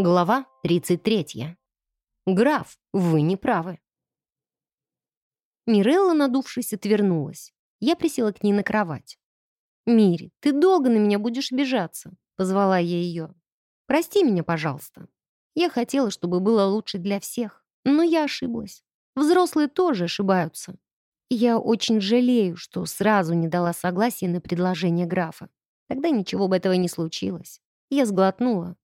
Глава 33. «Граф, вы не правы». Мирелла, надувшись, отвернулась. Я присела к ней на кровать. «Мири, ты долго на меня будешь обижаться», — позвала я ее. «Прости меня, пожалуйста. Я хотела, чтобы было лучше для всех, но я ошиблась. Взрослые тоже ошибаются. Я очень жалею, что сразу не дала согласия на предложение графа. Тогда ничего бы этого не случилось. Я сглотнула,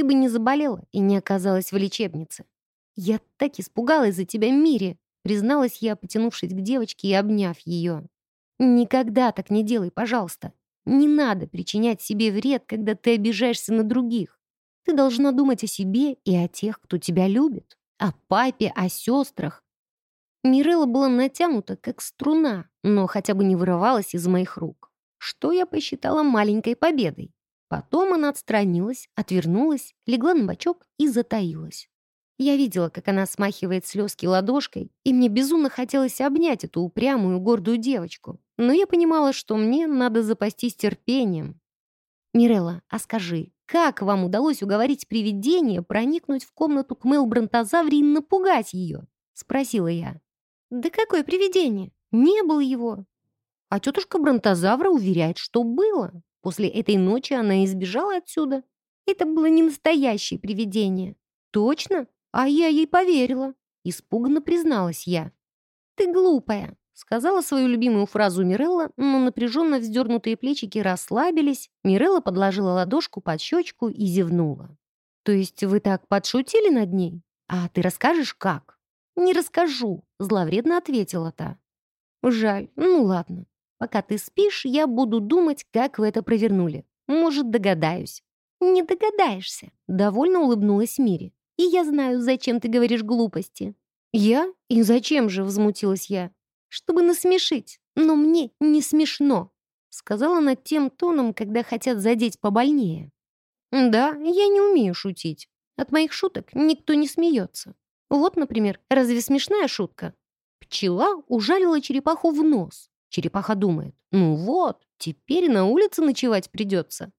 ты бы не заболела и не оказалась в лечебнице. Я так испугалась за тебя, Мире, призналась я, потянувшись к девочке и обняв ее. Никогда так не делай, пожалуйста. Не надо причинять себе вред, когда ты обижаешься на других. Ты должна думать о себе и о тех, кто тебя любит. О папе, о сестрах. Мирелла была натянута, как струна, но хотя бы не вырывалась из моих рук. Что я посчитала маленькой победой. Потом она отстранилась, отвернулась, легла на бочок и затаилась. Я видела, как она смахивает слезки ладошкой, и мне безумно хотелось обнять эту упрямую, гордую девочку. Но я понимала, что мне надо запастись терпением. «Мирелла, а скажи, как вам удалось уговорить привидение проникнуть в комнату к Мэл Бронтозавре и напугать ее?» — спросила я. «Да какое привидение? Не было его!» А тетушка Бронтозавра уверяет, что было. После этой ночи она избежала отсюда. Это было не настоящее привидение. Точно? А я ей поверила. Испуганно призналась я. «Ты глупая», — сказала свою любимую фразу Мирелла, но напряженно вздернутые плечики расслабились. Мирелла подложила ладошку под щечку и зевнула. «То есть вы так подшутили над ней? А ты расскажешь, как?» «Не расскажу», — зловредно ответила та. «Жаль, ну ладно. Пока ты спишь, я буду думать, как вы это провернули. Может, догадаюсь». «Не догадаешься», — довольно улыбнулась Мири. «И я знаю, зачем ты говоришь глупости». «Я? И зачем же?» — возмутилась я. «Чтобы насмешить. Но мне не смешно», — сказала она тем тоном, когда хотят задеть побольнее. «Да, я не умею шутить. От моих шуток никто не смеется. Вот, например, разве смешная шутка? Пчела ужалила черепаху в нос. Черепаха думает, ну вот, теперь на улице ночевать придется.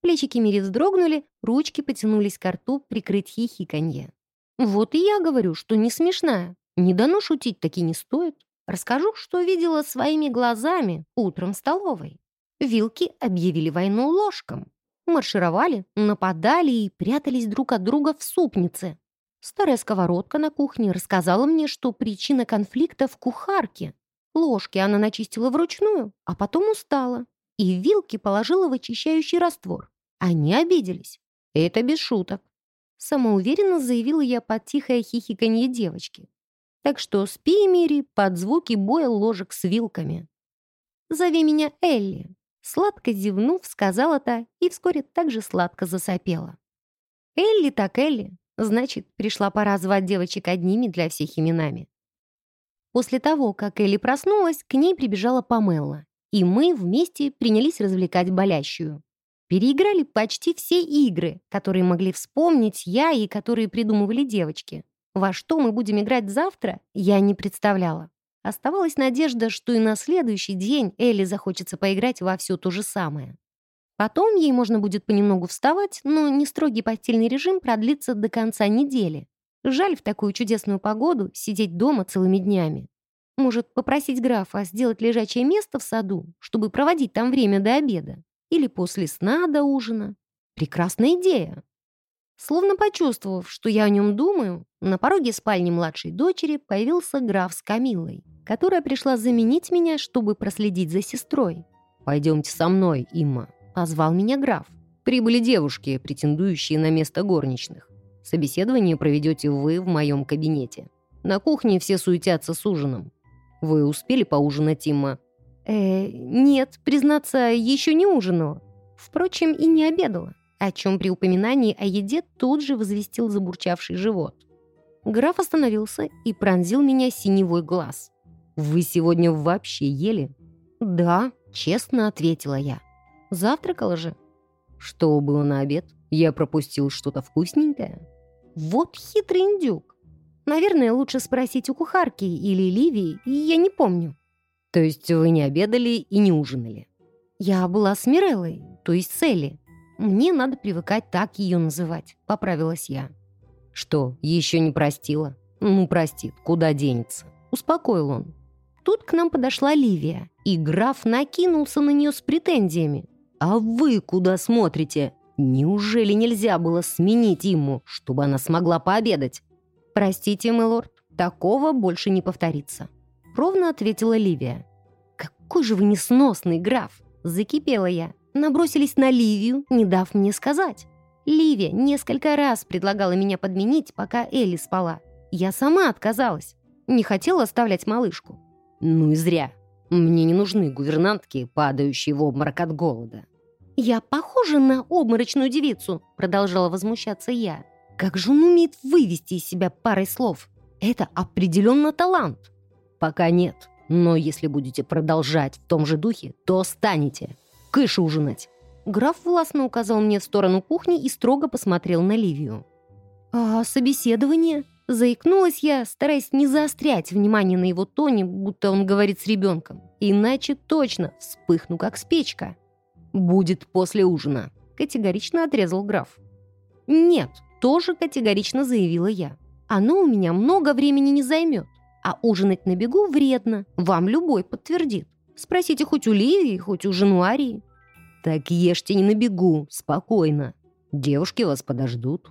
Плечики Мири вздрогнули, ручки потянулись к рту прикрыть хихиканье. Вот и я говорю, что не смешная. Не дано шутить таки не стоит. Расскажу, что видела своими глазами утром в столовой. Вилки объявили войну ложкам. Маршировали, нападали и прятались друг от друга в супнице. Старая сковородка на кухне рассказала мне, что причина конфликта в кухарке. Ложки она начистила вручную, а потом устала. И вилки положила в очищающий раствор. Они обиделись. Это без шуток. Самоуверенно заявила я под тихое хихиканье девочки. Так что спи, Мири, под звуки боя ложек с вилками. «Зови меня Элли», — сладко зевнув, сказала та и вскоре также сладко засопела. «Элли так Элли», значит, пришла пора звать девочек одними для всех именами. После того, как Элли проснулась, к ней прибежала Памелла, и мы вместе принялись развлекать болящую. Переиграли почти все игры, которые могли вспомнить я и которые придумывали девочки. Во что мы будем играть завтра, я не представляла. Оставалась надежда, что и на следующий день Элли захочется поиграть во все то же самое. Потом ей можно будет понемногу вставать, но не строгий постельный режим продлится до конца недели. Жаль в такую чудесную погоду сидеть дома целыми днями. Может, попросить графа сделать лежачее место в саду, чтобы проводить там время до обеда? Или после сна до ужина? Прекрасная идея. Словно почувствовав, что я о нем думаю, на пороге спальни младшей дочери появился граф с Камиллой, которая пришла заменить меня, чтобы проследить за сестрой. «Пойдемте со мной, Имма», — позвал меня граф. «Прибыли девушки, претендующие на место горничных. Собеседование проведете вы в моем кабинете. На кухне все суетятся с ужином. Вы успели поужинать, Тимма?» «Э, нет, признаться, еще не ужинала. Впрочем, и не обедала, о чем при упоминании о еде тут же возвестил забурчавший живот. Граф остановился и пронзил меня синевой глаз. «Вы сегодня вообще ели?» «Да», — честно ответила я. «Завтракала же». «Что было на обед? Я пропустил что-то вкусненькое?» Вот хитрый индюк. Наверное, лучше спросить у кухарки или Ливии, я не помню. То есть вы не обедали и не ужинали? Я была с Миреллой, то есть с Элли. Мне надо привыкать так ее называть», — поправилась я. «Что, еще не простила?» «Ну, простит, куда денется?» — успокоил он. Тут к нам подошла Ливия, и граф накинулся на нее с претензиями. «А вы куда смотрите? Неужели нельзя было сменить ему, чтобы она смогла пообедать?» «Простите, милорд, такого больше не повторится», — ровно ответила Ливия. «Какой же вы несносный граф!» — закипела я. Набросились на Ливию, не дав мне сказать. Ливия несколько раз предлагала меня подменить, пока Элли спала. Я сама отказалась. Не хотела оставлять малышку. «Ну и зря. Мне не нужны гувернантки, падающие в обморок от голода». «Я похожа на обморочную девицу», — продолжала возмущаться я. «Как же он умеет вывести из себя парой слов? Это определенно талант». «Пока нет. Но если будете продолжать в том же духе, то станете. Кыш ужинать». Граф властно указал мне в сторону кухни и строго посмотрел на Ливию. «А собеседование?» Заикнулась я, стараясь не заострять внимание на его тоне, будто он говорит с ребенком. Иначе точно вспыхну, как спичка. «Будет после ужина», — категорично отрезал граф. «Нет», — тоже категорично заявила я. «Оно у меня много времени не займет, а ужинать на бегу вредно, вам любой подтвердит. Спросите хоть у Ливии, хоть у Жануарии». «Так ешьте не на бегу, спокойно. Девушки вас подождут».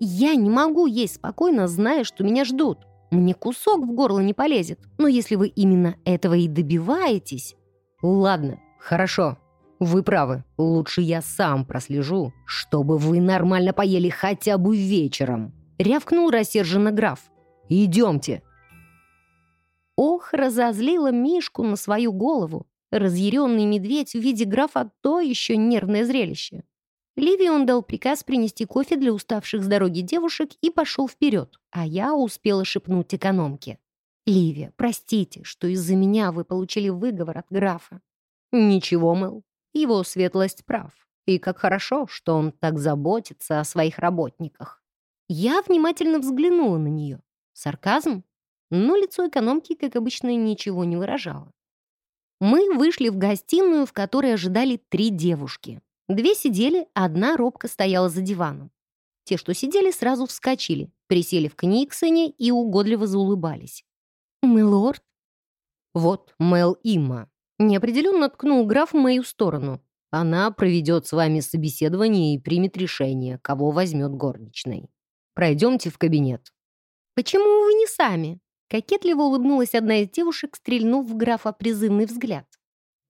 Я не могу есть спокойно, зная, что меня ждут. Мне кусок в горло не полезет. Но если вы именно этого и добиваетесь... Ладно, хорошо. Вы правы. Лучше я сам прослежу, чтобы вы нормально поели хотя бы вечером. Рявкнул рассерженно граф. Идемте. Ох, разозлила Мишку на свою голову. Разъяренный медведь в виде графа — то еще нервное зрелище. Ливи он дал приказ принести кофе для уставших с дороги девушек и пошел вперед, а я успела шепнуть экономке. «Ливия, простите, что из-за меня вы получили выговор от графа». «Ничего, Мэл, его светлость прав. И как хорошо, что он так заботится о своих работниках». Я внимательно взглянула на нее. Сарказм? Но лицо экономки, как обычно, ничего не выражало. Мы вышли в гостиную, в которой ожидали три девушки. Две сидели, одна робко стояла за диваном. Те, что сидели, сразу вскочили, присели в Книксоне и угодливо заулыбались. «Милорд?» «Вот Мел Имма». Неопределенно ткнул граф в мою сторону. Она проведет с вами собеседование и примет решение, кого возьмет горничной. Пройдемте в кабинет. «Почему вы не сами?» Кокетливо улыбнулась одна из девушек, стрельнув в графа призывный взгляд.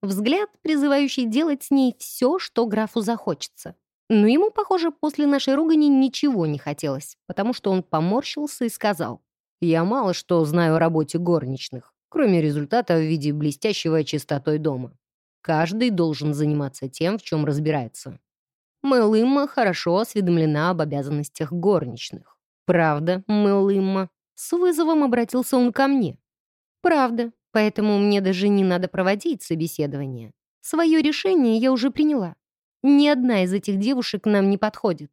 Взгляд, призывающий делать с ней все, что графу захочется. Но ему, похоже, после нашей ругани ничего не хотелось, потому что он поморщился и сказал. «Я мало что знаю о работе горничных, кроме результата в виде блестящего чистотой дома. Каждый должен заниматься тем, в чем разбирается. Мэлымма хорошо осведомлена об обязанностях горничных. Правда, Мэлымма?» С вызовом обратился он ко мне. «Правда», Поэтому мне даже не надо проводить собеседование. Свое решение я уже приняла. Ни одна из этих девушек нам не подходит.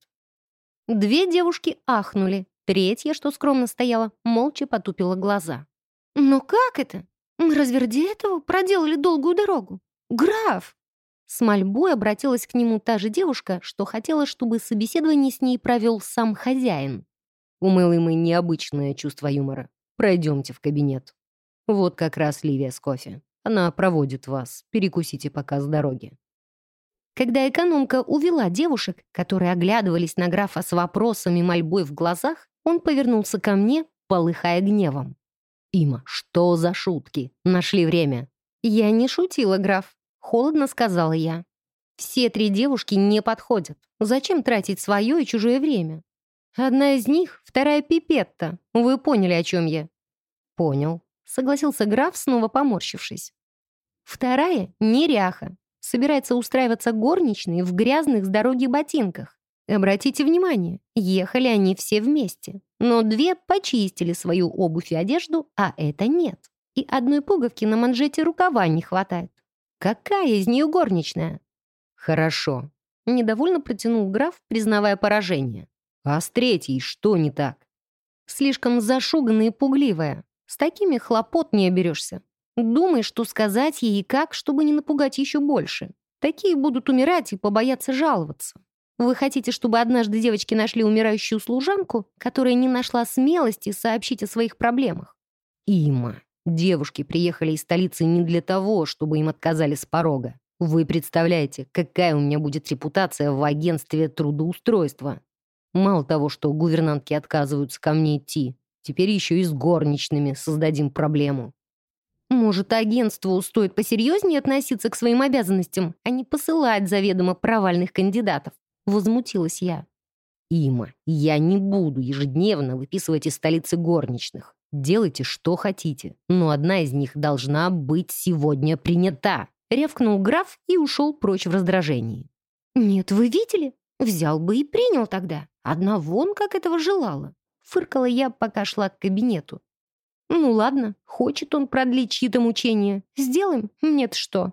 Две девушки ахнули. Третья, что скромно стояла, молча потупила глаза. «Но как это? Мы разве ради этого проделали долгую дорогу? Граф!» С мольбой обратилась к нему та же девушка, что хотела, чтобы собеседование с ней провел сам хозяин. У Мэлы мы необычное чувство юмора. Пройдемте в кабинет. Вот как раз Ливия с кофе. Она проводит вас. Перекусите пока с дороги». Когда экономка увела девушек, которые оглядывались на графа с вопросами мольбой в глазах, он повернулся ко мне, полыхая гневом. «Има, что за шутки? Нашли время». «Я не шутила, граф», — холодно сказала я. «Все три девушки не подходят. Зачем тратить свое и чужое время? Одна из них — вторая пипетта. Вы поняли, о чем я?» «Понял согласился граф, снова поморщившись. Вторая — неряха. Собирается устраиваться горничной в грязных с дороги ботинках. Обратите внимание, ехали они все вместе. Но две почистили свою обувь и одежду, а это нет. И одной пуговки на манжете рукава не хватает. Какая из нее горничная? Хорошо. Недовольно протянул граф, признавая поражение. А с третьей что не так? Слишком зашуганная и пугливая. С такими хлопот не оберешься. Думай, что сказать ей и как, чтобы не напугать еще больше. Такие будут умирать и побояться жаловаться. Вы хотите, чтобы однажды девочки нашли умирающую служанку, которая не нашла смелости сообщить о своих проблемах? Има, девушки приехали из столицы не для того, чтобы им отказали с порога. Вы представляете, какая у меня будет репутация в агентстве трудоустройства? Мало того, что гувернантки отказываются ко мне идти, теперь еще и с горничными создадим проблему. Может, агентству стоит посерьезнее относиться к своим обязанностям, а не посылать заведомо провальных кандидатов? Возмутилась я. Има, я не буду ежедневно выписывать из столицы горничных. Делайте, что хотите, но одна из них должна быть сегодня принята. Рявкнул граф и ушел прочь в раздражении. «Нет, вы видели? Взял бы и принял тогда. Одна вон как этого желала». Фыркала я, пока шла к кабинету. «Ну ладно, хочет он продлить чьи-то мучения. Сделаем, нет что».